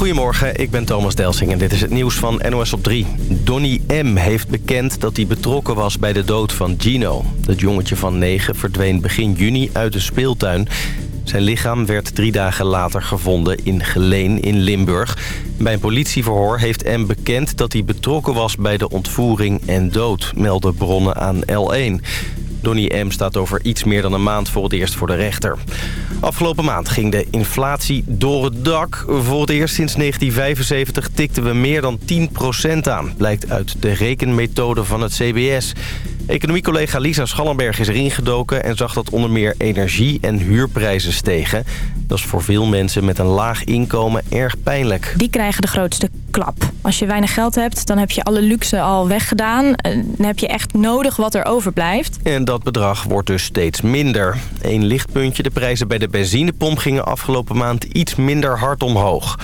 Goedemorgen, ik ben Thomas Delsing en dit is het nieuws van NOS op 3. Donny M. heeft bekend dat hij betrokken was bij de dood van Gino. Dat jongetje van 9 verdween begin juni uit de speeltuin. Zijn lichaam werd drie dagen later gevonden in Geleen in Limburg. Bij een politieverhoor heeft M. bekend dat hij betrokken was bij de ontvoering en dood, melden bronnen aan L1. Donny M. staat over iets meer dan een maand voor het eerst voor de rechter. Afgelopen maand ging de inflatie door het dak. Voor het eerst sinds 1975 tikten we meer dan 10% aan. Blijkt uit de rekenmethode van het CBS. Economiecollega Lisa Schallenberg is erin gedoken... en zag dat onder meer energie- en huurprijzen stegen. Dat is voor veel mensen met een laag inkomen erg pijnlijk. Die krijgen de grootste klap. Als je weinig geld hebt, dan heb je alle luxe al weggedaan. Dan heb je echt nodig wat er overblijft. En dat bedrag wordt dus steeds minder. Eén lichtpuntje, de prijzen bij de benzinepomp gingen afgelopen maand iets minder hard omhoog.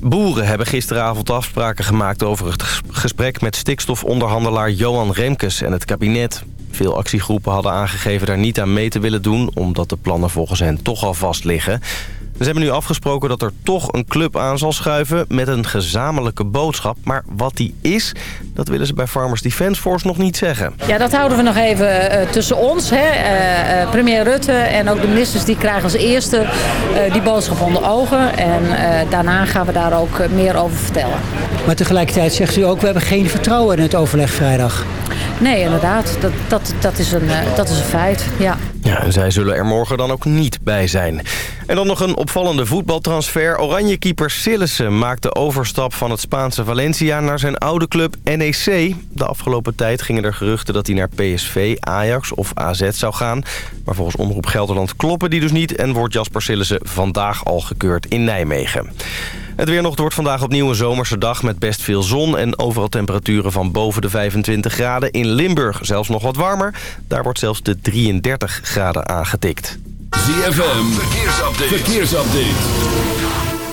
Boeren hebben gisteravond afspraken gemaakt over het gesprek met stikstofonderhandelaar Johan Remkes en het kabinet. Veel actiegroepen hadden aangegeven daar niet aan mee te willen doen... omdat de plannen volgens hen toch al vast liggen. Ze hebben nu afgesproken dat er toch een club aan zal schuiven met een gezamenlijke boodschap. Maar wat die is, dat willen ze bij Farmers Defence Force nog niet zeggen. Ja, dat houden we nog even uh, tussen ons. Hè. Uh, uh, premier Rutte en ook de ministers die krijgen als eerste die boodschap onder ogen. En daarna gaan we daar ook meer over vertellen. Maar tegelijkertijd zegt u ook, we hebben geen vertrouwen in het overleg vrijdag. Nee, inderdaad. Dat, dat, dat, is, een, dat is een feit, ja. Ja, en zij zullen er morgen dan ook niet bij zijn. En dan nog een opvallende voetbaltransfer. Oranje-keeper Sillissen maakt de overstap van het Spaanse Valencia naar zijn oude club NEC. De afgelopen tijd gingen er geruchten dat hij naar PSV, Ajax of AZ zou gaan. Maar volgens Omroep Gelderland kloppen die dus niet... en wordt Jasper Sillissen vandaag al gekeurd in Nijmegen. Het weer wordt vandaag opnieuw een zomerse dag met best veel zon... en overal temperaturen van boven de 25 graden. In Limburg zelfs nog wat warmer. Daar wordt zelfs de 33 graden aangetikt. ZFM, verkeersupdate. verkeersupdate.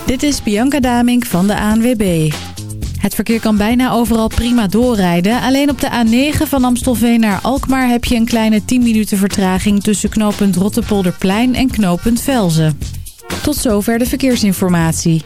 Dit is Bianca Damink van de ANWB. Het verkeer kan bijna overal prima doorrijden. Alleen op de A9 van Amstelveen naar Alkmaar heb je een kleine 10 minuten vertraging... tussen knooppunt Rottepolderplein en knooppunt Velzen. Tot zover de verkeersinformatie.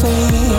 so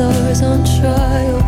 stars on trial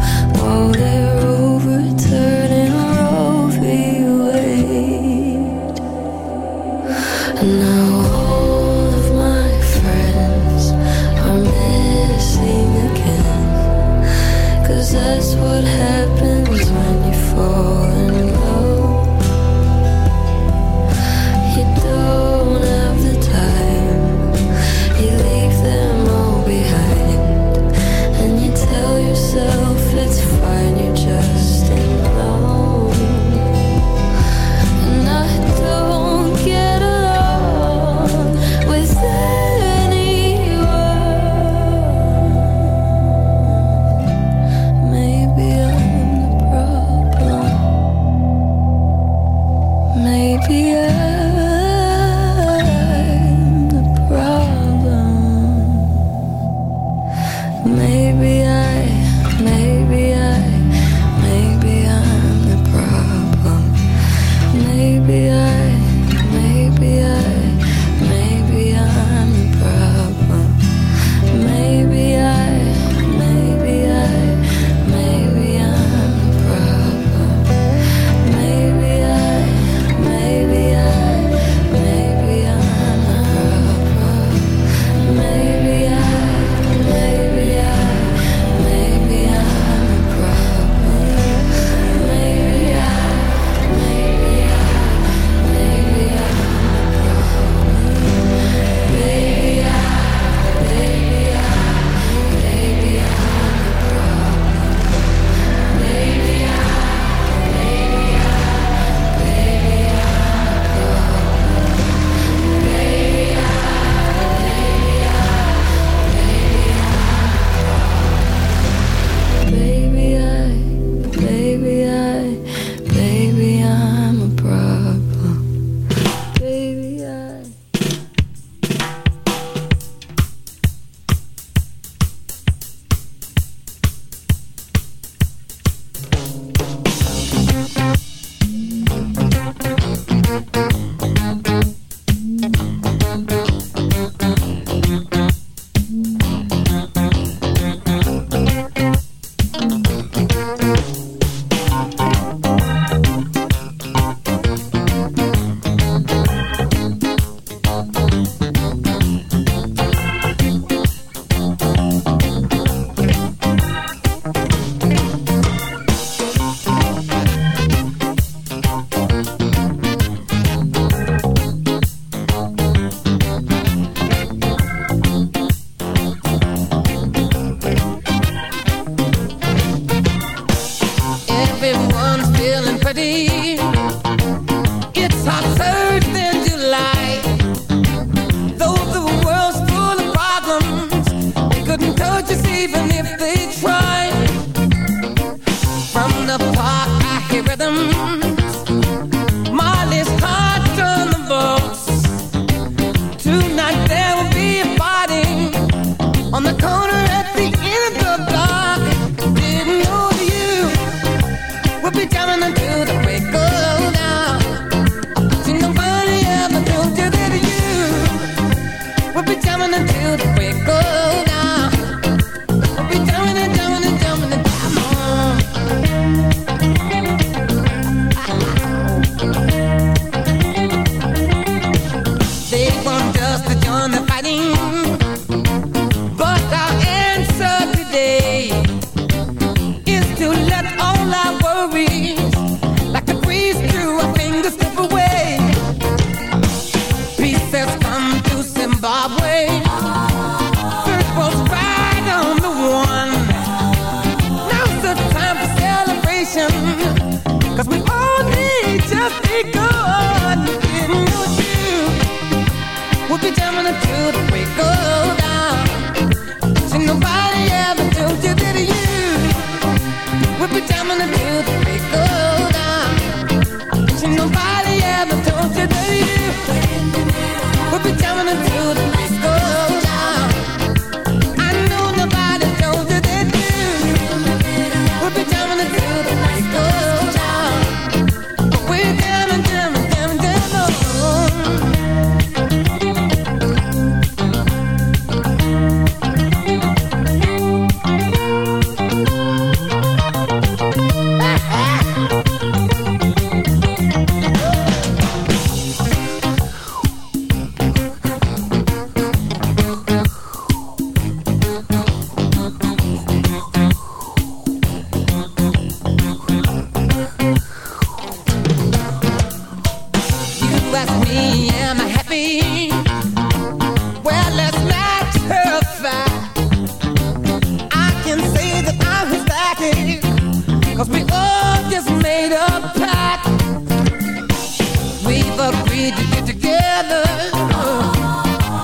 agreed to get together.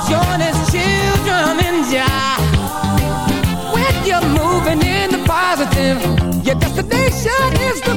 Join as children and die. When you're moving in the positive, your destination is the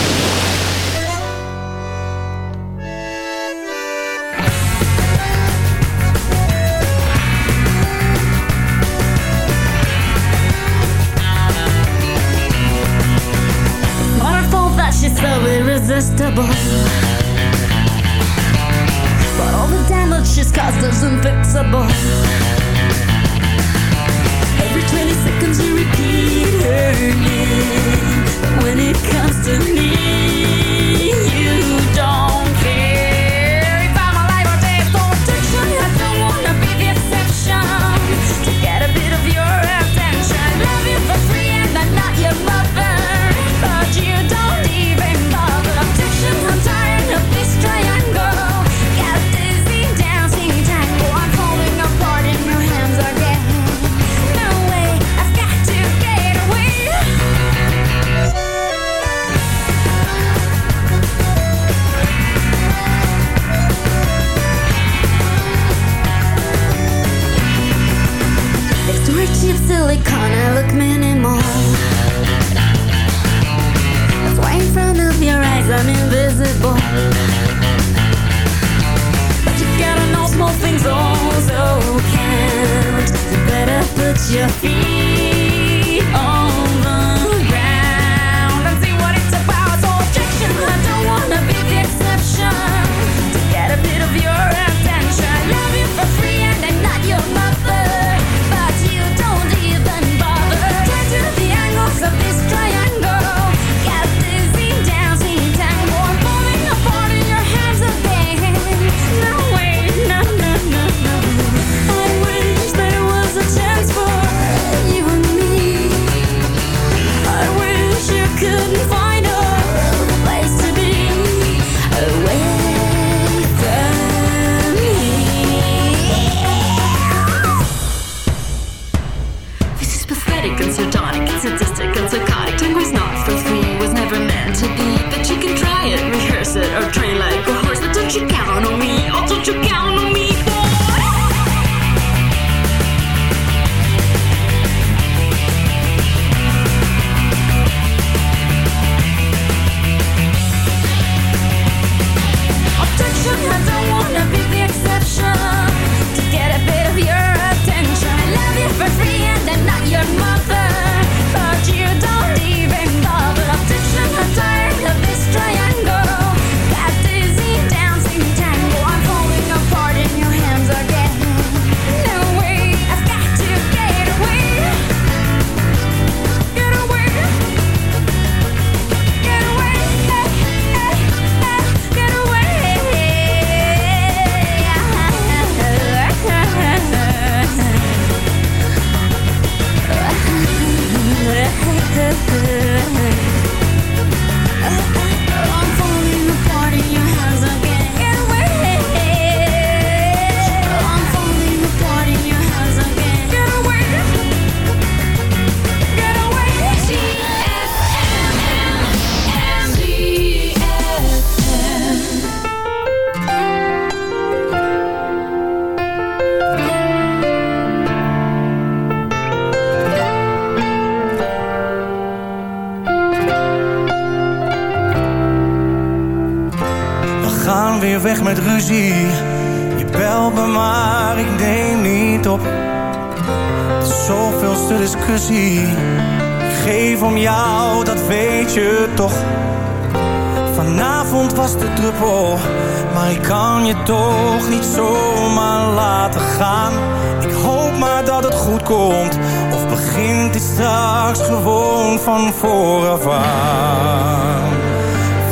Of begint dit straks gewoon van vooraf aan?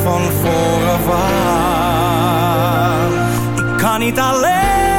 Van vooraf aan. Ik kan niet alleen.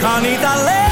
ga niet alleen.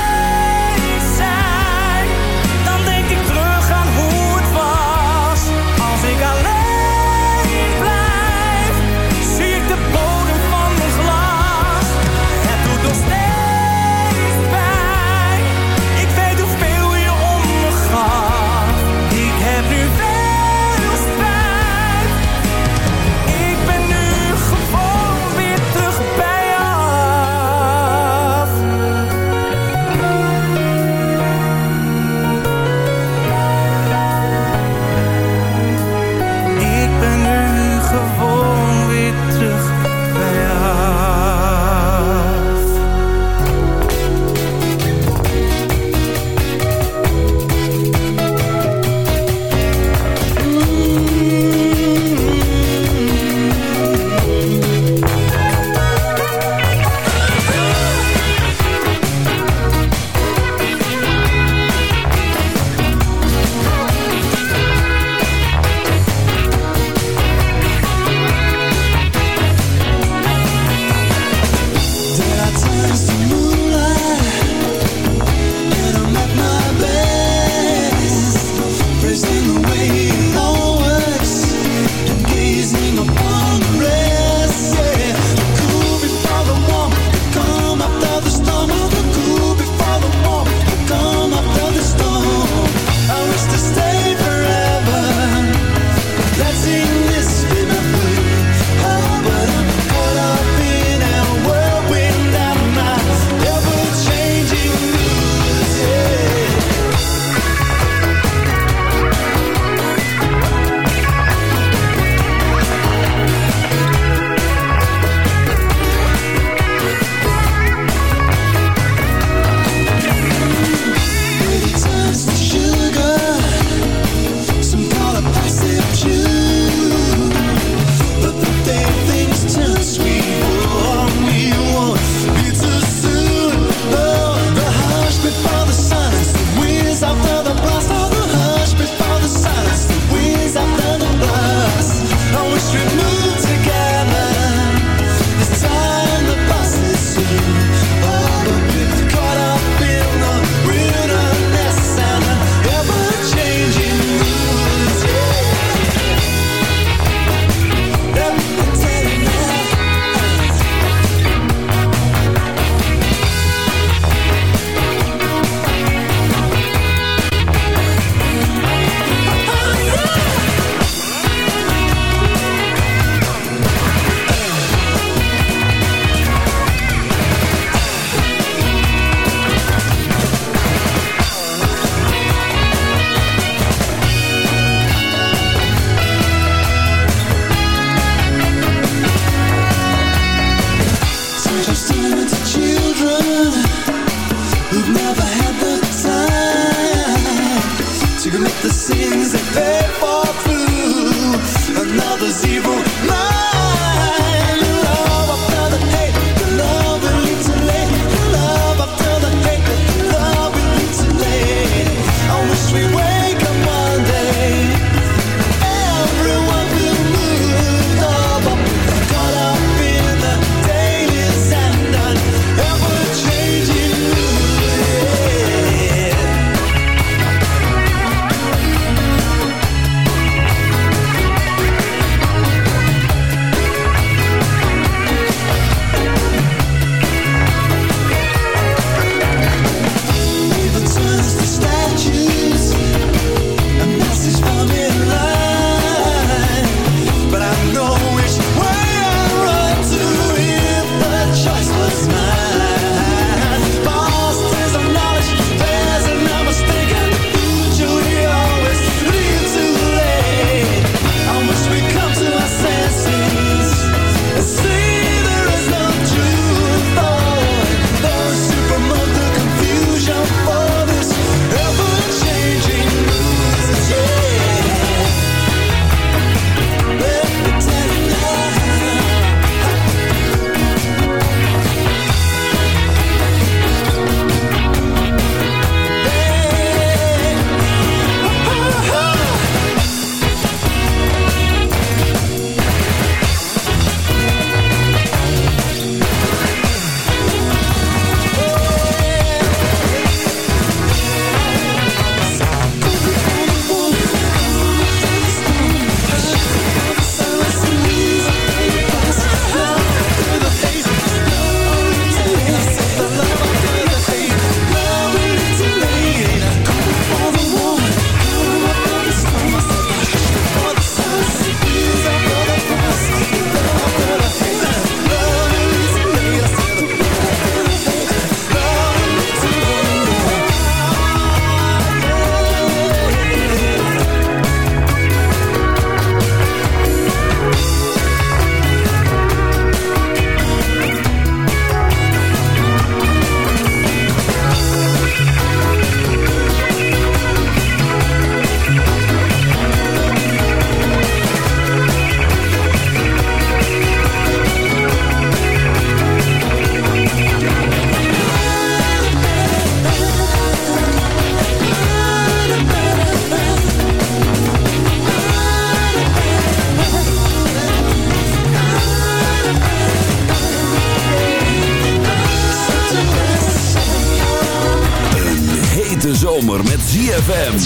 Zomer met ZFM.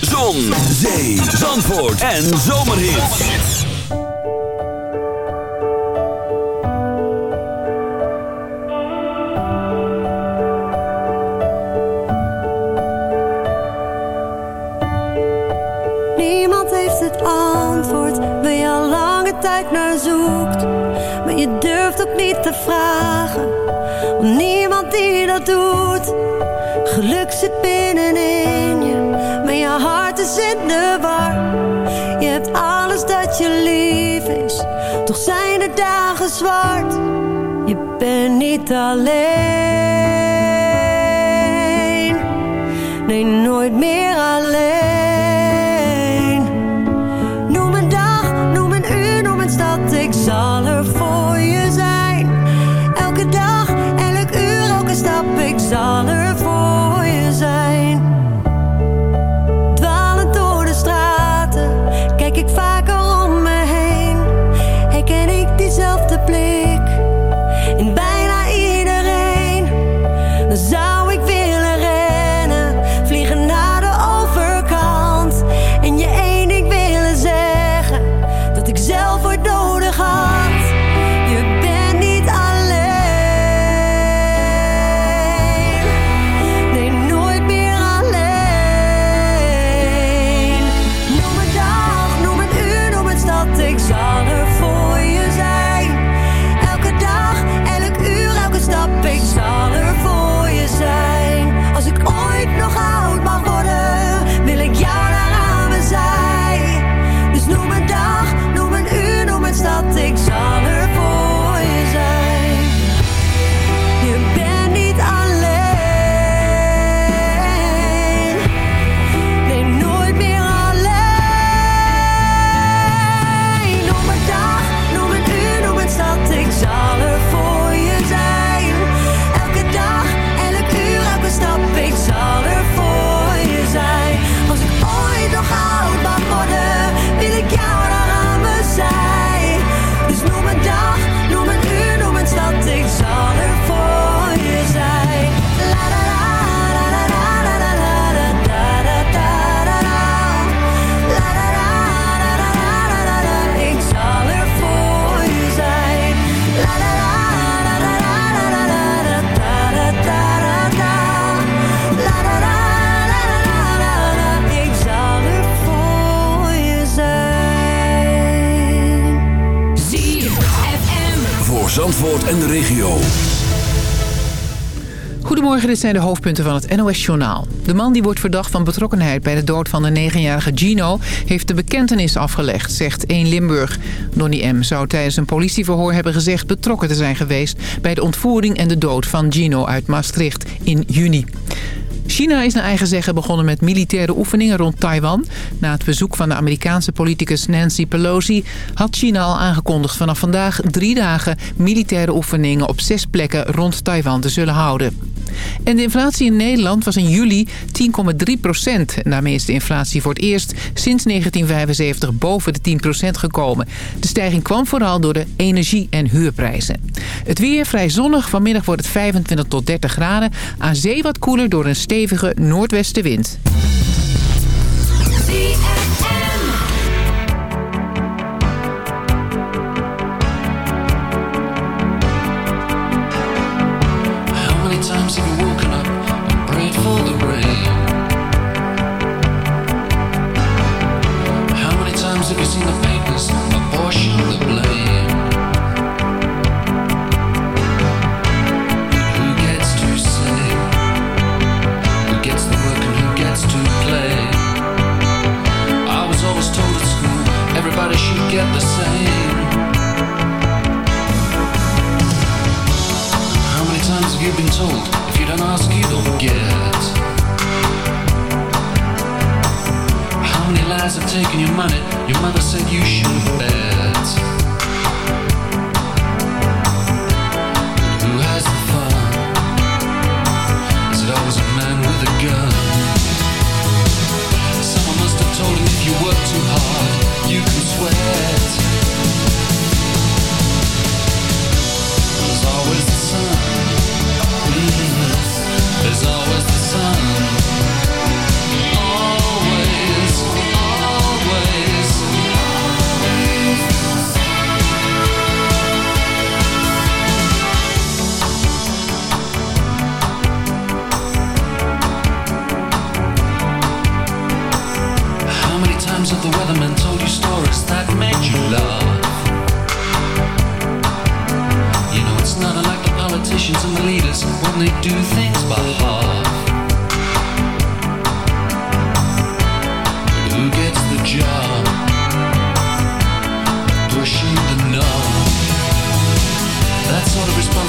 Zon, zee, zandvoort en zomerhits. Niemand heeft het antwoord waar je al lange tijd naar zoekt. Maar je durft ook niet te vragen, niemand. Geluk zit binnenin je, maar je hart is in de war. Je hebt alles dat je lief is, toch zijn de dagen zwart. Je bent niet alleen, nee nooit meer alleen. Noem een dag, noem een uur, noem een stad, ik zal er voor je zijn. Elke dag, elk uur, elke stap, ik zal er zijn de hoofdpunten van het NOS-journaal. De man die wordt verdacht van betrokkenheid bij de dood van de 9-jarige Gino... heeft de bekentenis afgelegd, zegt 1 Limburg. Donnie M. zou tijdens een politieverhoor hebben gezegd betrokken te zijn geweest... bij de ontvoering en de dood van Gino uit Maastricht in juni. China is naar eigen zeggen begonnen met militaire oefeningen rond Taiwan. Na het bezoek van de Amerikaanse politicus Nancy Pelosi... had China al aangekondigd vanaf vandaag drie dagen... militaire oefeningen op zes plekken rond Taiwan te zullen houden. En de inflatie in Nederland was in juli 10,3 procent. En daarmee is de inflatie voor het eerst sinds 1975 boven de 10 procent gekomen. De stijging kwam vooral door de energie- en huurprijzen. Het weer vrij zonnig. Vanmiddag wordt het 25 tot 30 graden. Aan zee wat koeler door een stevige stevige noordwestenwind.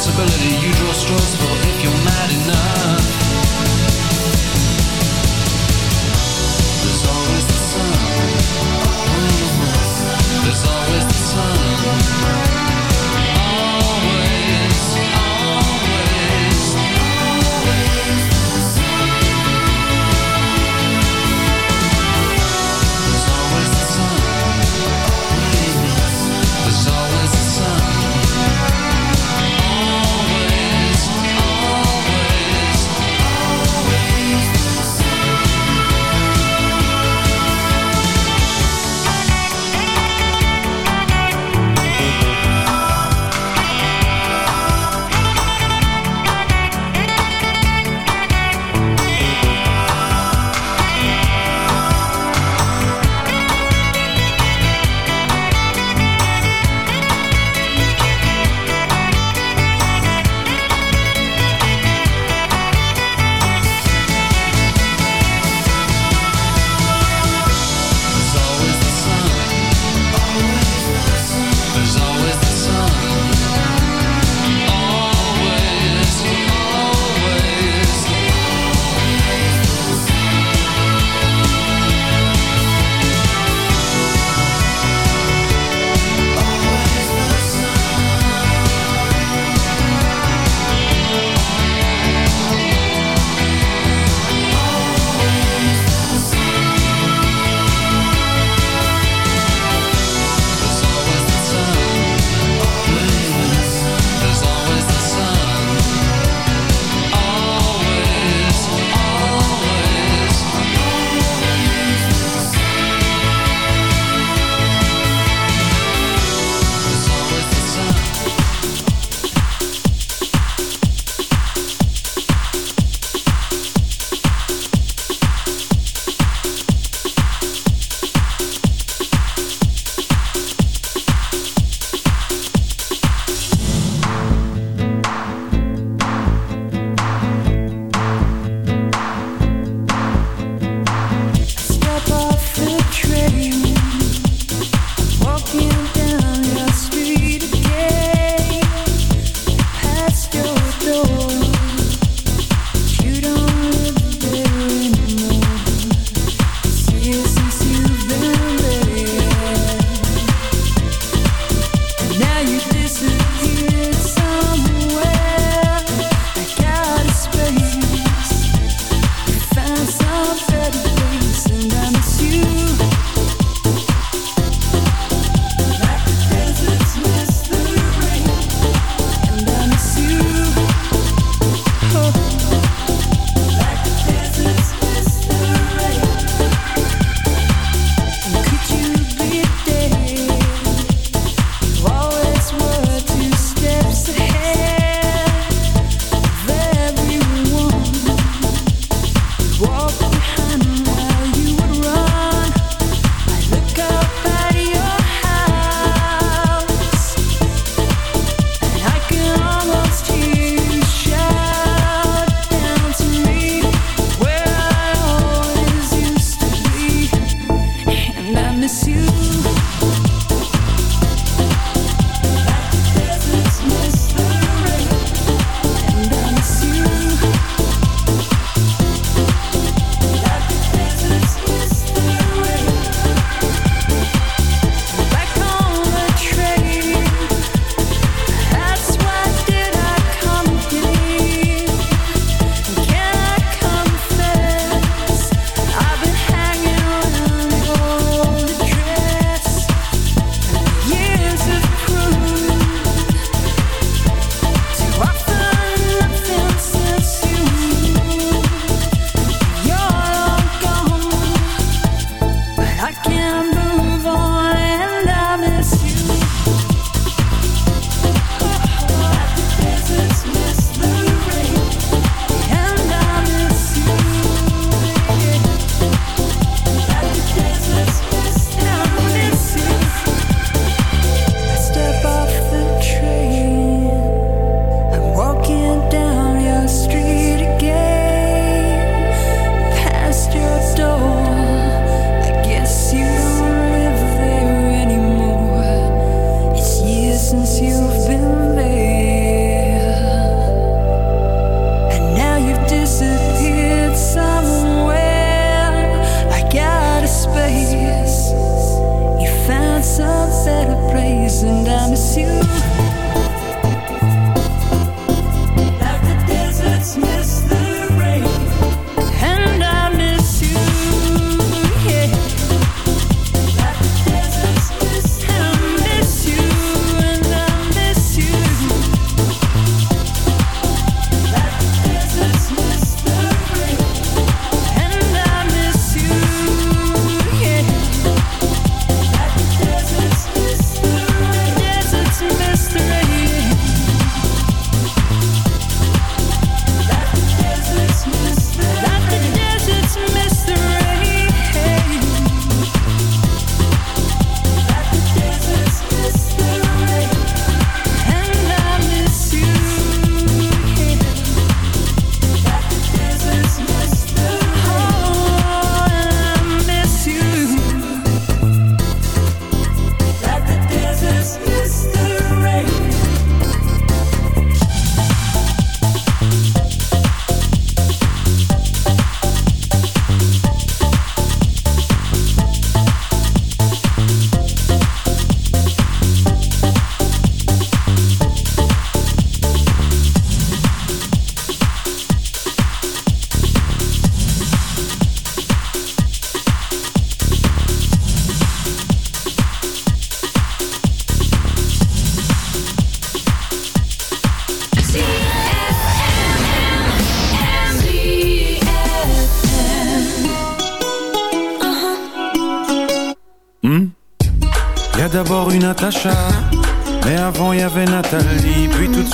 Responsibility. You draw straws for if you're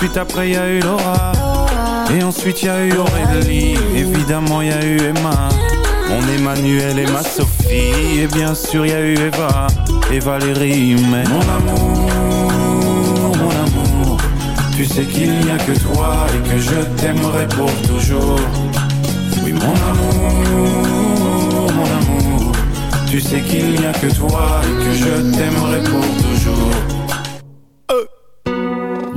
Ensuite après y a eu Laura. Et ensuite y a eu Aurélie. Évidemment y a eu Emma. Mon Emmanuel et ma Sophie. Et bien sûr y a eu Eva. Et Valérie mais Mon amour, mon amour. Tu sais qu'il n'y a que toi Et que je t'aimerai pour toujours. Oui mon amour, mon amour. Tu sais qu'il n'y a que toi Et que je t'aimerai pour toujours.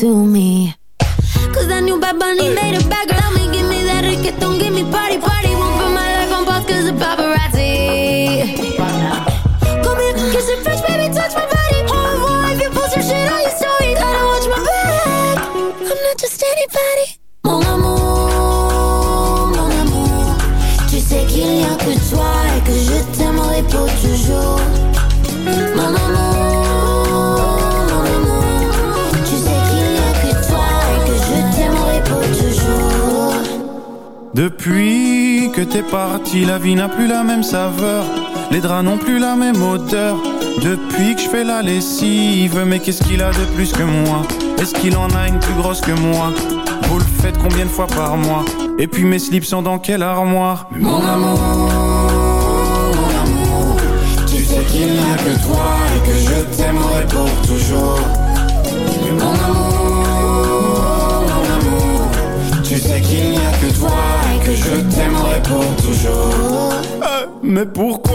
to me. Depuis que t'es parti, la vie n'a plus la même saveur. Les draps n'ont plus la même odeur. Depuis que je fais la lessive, mais qu'est-ce qu'il a de plus que moi? Est-ce qu'il en a une plus grosse que moi? Vous le faites combien de fois par mois? Et puis mes slips sont dans quelle armoire? Mon amour. Mais pourquoi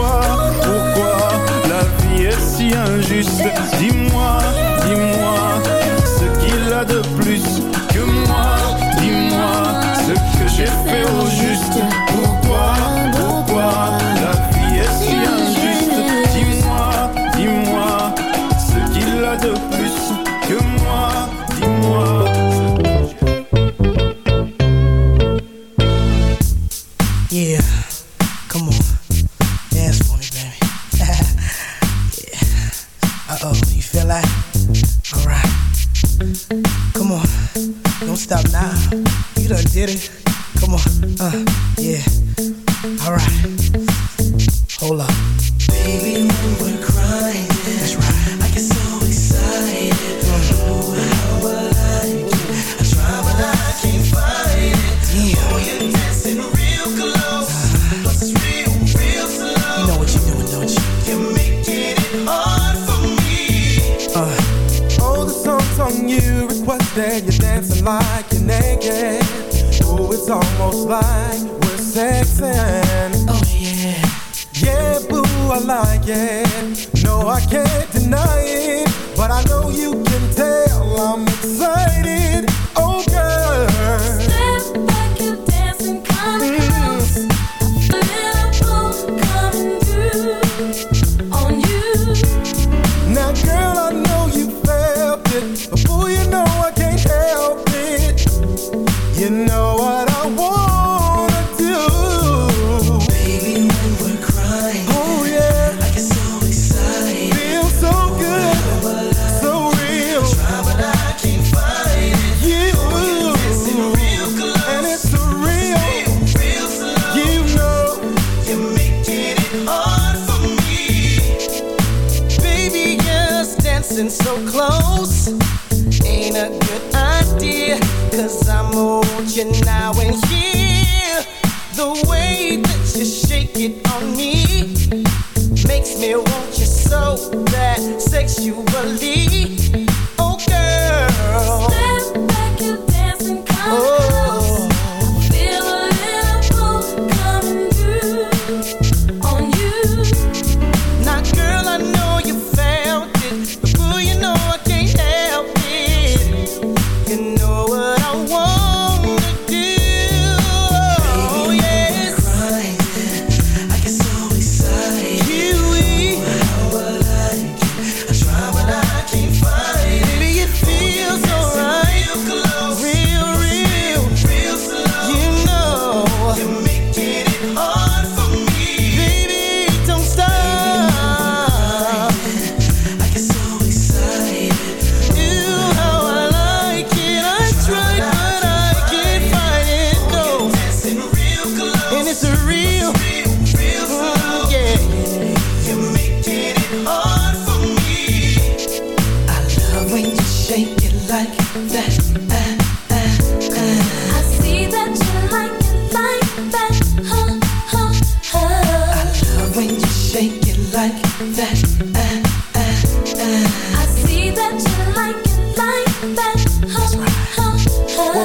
Like that, uh, uh, uh. I see that you like it like that. Huh, huh, huh.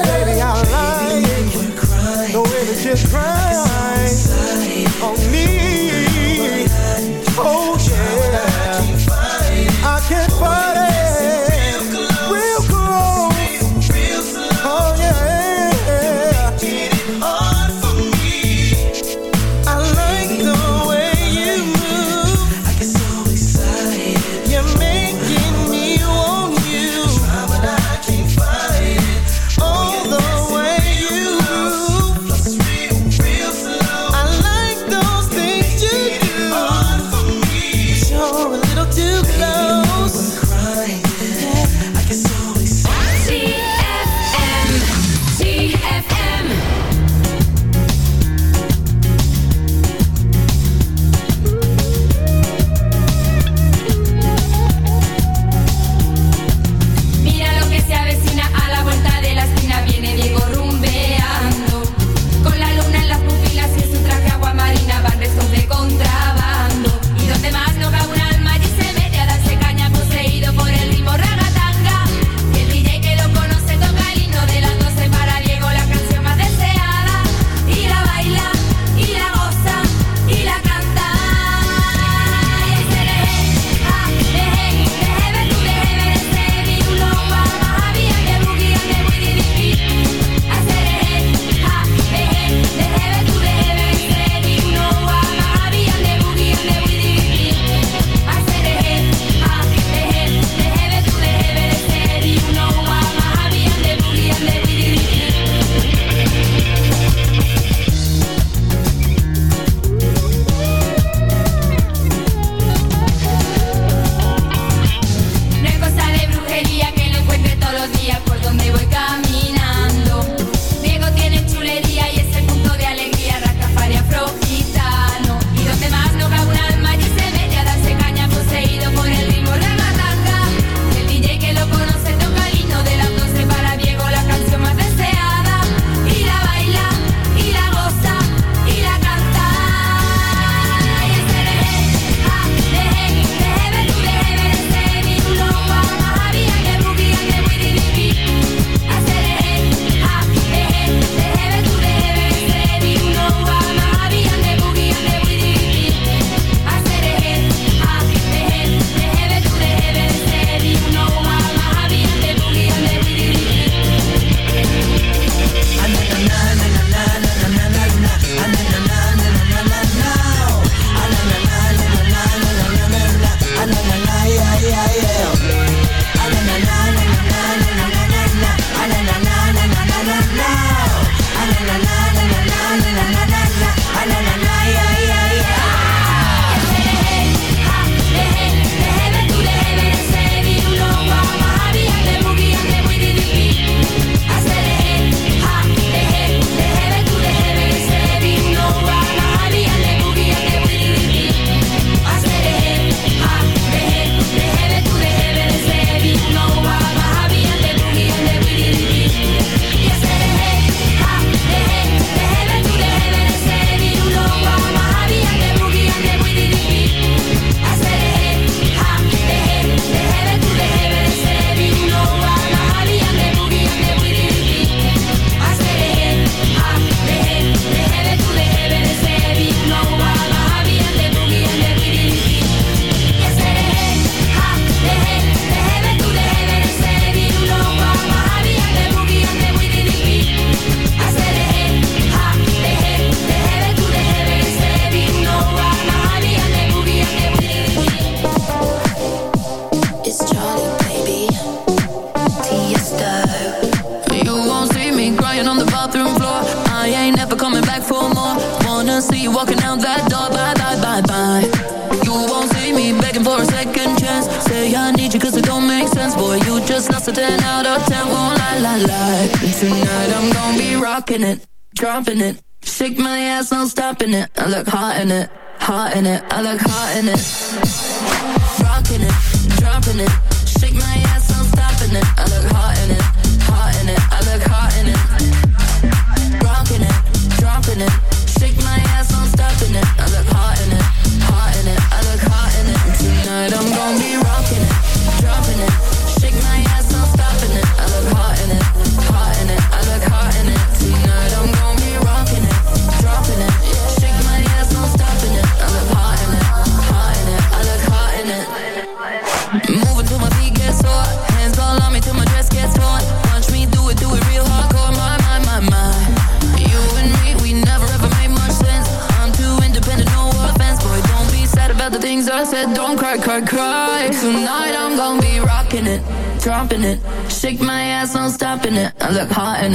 Like hot in it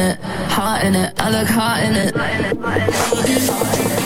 it, hot in it. I look hot in it.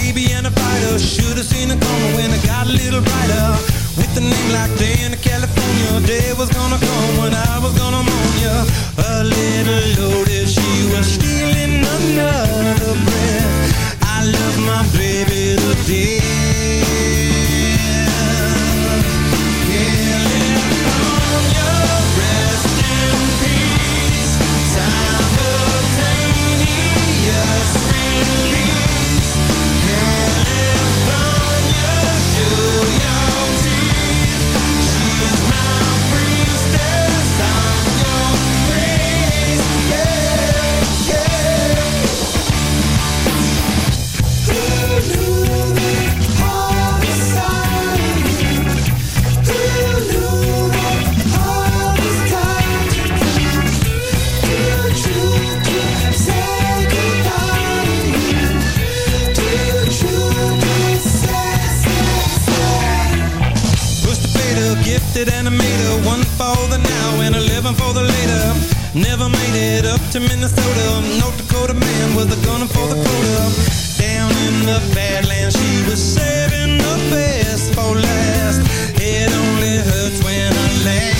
Baby, and a fighter. Should've seen it coming when it got a little brighter. With a name like Dana, California, day was gonna come when I was gonna mourn ya. A little loaded, she was stealing another breath. I love my baby to gifted animator, one for the now and eleven for the later. Never made it up to Minnesota. North Dakota man with a gun for the quota. Down in the Badlands, she was saving the best for last. It only hurts when I laugh.